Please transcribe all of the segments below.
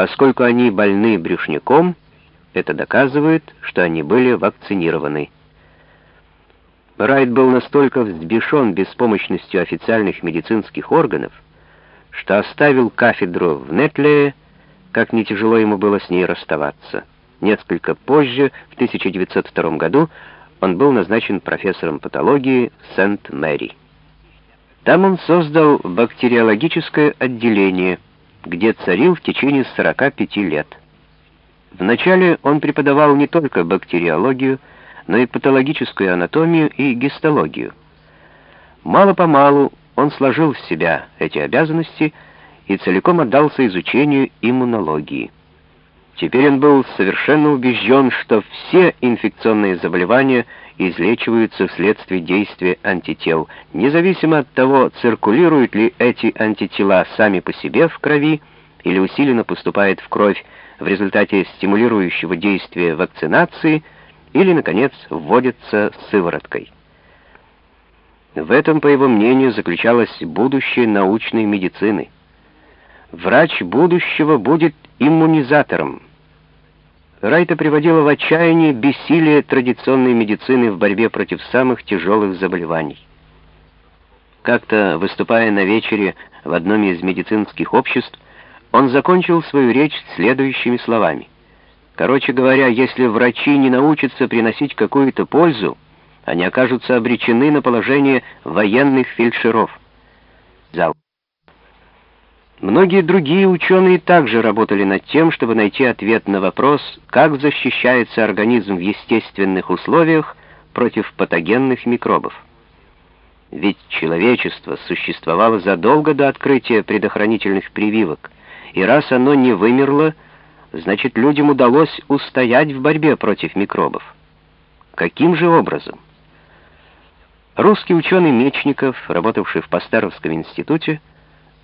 Поскольку они больны брюшняком, это доказывает, что они были вакцинированы. Райт был настолько взбешен беспомощностью официальных медицинских органов, что оставил кафедру в Нетлее, как не тяжело ему было с ней расставаться. Несколько позже, в 1902 году, он был назначен профессором патологии в Сент-Мэри. Там он создал бактериологическое отделение, где царил в течение 45 лет. Вначале он преподавал не только бактериологию, но и патологическую анатомию и гистологию. Мало-помалу он сложил в себя эти обязанности и целиком отдался изучению иммунологии. Теперь он был совершенно убежден, что все инфекционные заболевания излечиваются вследствие действия антител, независимо от того, циркулируют ли эти антитела сами по себе в крови или усиленно поступают в кровь в результате стимулирующего действия вакцинации или, наконец, вводятся сывороткой. В этом, по его мнению, заключалось будущее научной медицины. Врач будущего будет иммунизатором. Райта приводила в отчаяние бессилие традиционной медицины в борьбе против самых тяжелых заболеваний. Как-то, выступая на вечере в одном из медицинских обществ, он закончил свою речь следующими словами. Короче говоря, если врачи не научатся приносить какую-то пользу, они окажутся обречены на положение военных фельдшеров. Зал. Многие другие ученые также работали над тем, чтобы найти ответ на вопрос, как защищается организм в естественных условиях против патогенных микробов. Ведь человечество существовало задолго до открытия предохранительных прививок, и раз оно не вымерло, значит людям удалось устоять в борьбе против микробов. Каким же образом? Русский ученый Мечников, работавший в Пастеровском институте,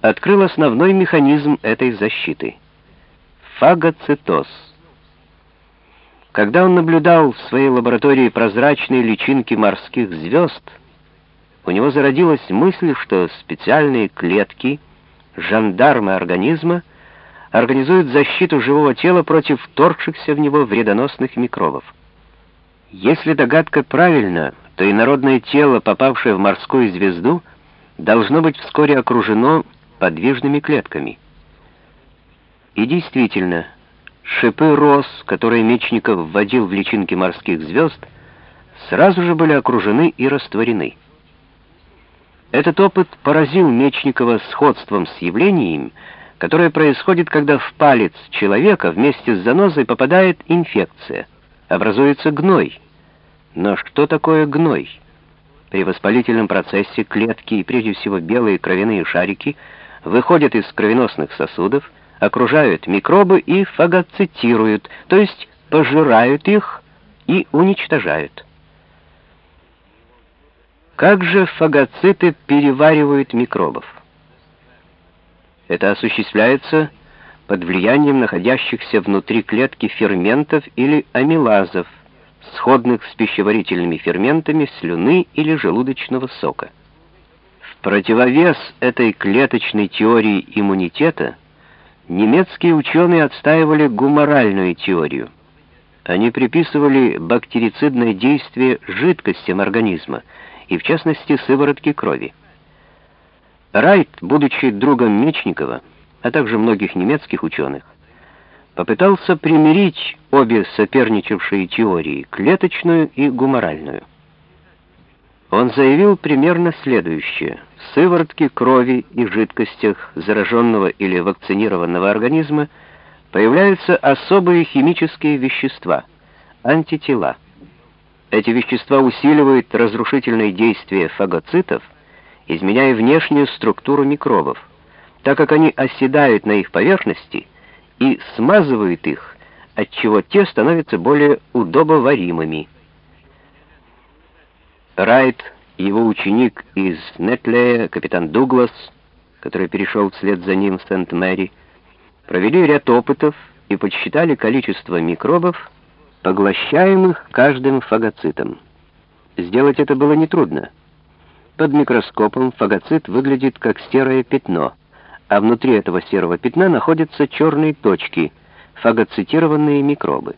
открыл основной механизм этой защиты — фагоцитоз. Когда он наблюдал в своей лаборатории прозрачные личинки морских звезд, у него зародилась мысль, что специальные клетки, жандармы организма, организуют защиту живого тела против вторгшихся в него вредоносных микробов. Если догадка правильна, то инородное тело, попавшее в морскую звезду, должно быть вскоре окружено подвижными клетками. И действительно, шипы роз, которые Мечников вводил в личинки морских звезд, сразу же были окружены и растворены. Этот опыт поразил Мечникова сходством с явлением, которое происходит, когда в палец человека вместе с занозой попадает инфекция, образуется гной. Но что такое гной? При воспалительном процессе клетки и прежде всего белые кровяные шарики – выходят из кровеносных сосудов, окружают микробы и фагоцитируют, то есть пожирают их и уничтожают. Как же фагоциты переваривают микробов? Это осуществляется под влиянием находящихся внутри клетки ферментов или амилазов, сходных с пищеварительными ферментами слюны или желудочного сока противовес этой клеточной теории иммунитета немецкие ученые отстаивали гуморальную теорию. Они приписывали бактерицидное действие жидкостям организма, и в частности сыворотке крови. Райт, будучи другом Мечникова, а также многих немецких ученых, попытался примирить обе соперничавшие теории, клеточную и гуморальную. Он заявил примерно следующее. В сыворотке крови и жидкостях зараженного или вакцинированного организма появляются особые химические вещества — антитела. Эти вещества усиливают разрушительные действия фагоцитов, изменяя внешнюю структуру микробов, так как они оседают на их поверхности и смазывают их, отчего те становятся более удобоваримыми. Райт его ученик из Нетлея, капитан Дуглас, который перешел вслед за ним в Сент-Мэри, провели ряд опытов и подсчитали количество микробов, поглощаемых каждым фагоцитом. Сделать это было нетрудно. Под микроскопом фагоцит выглядит как серое пятно, а внутри этого серого пятна находятся черные точки, фагоцитированные микробы.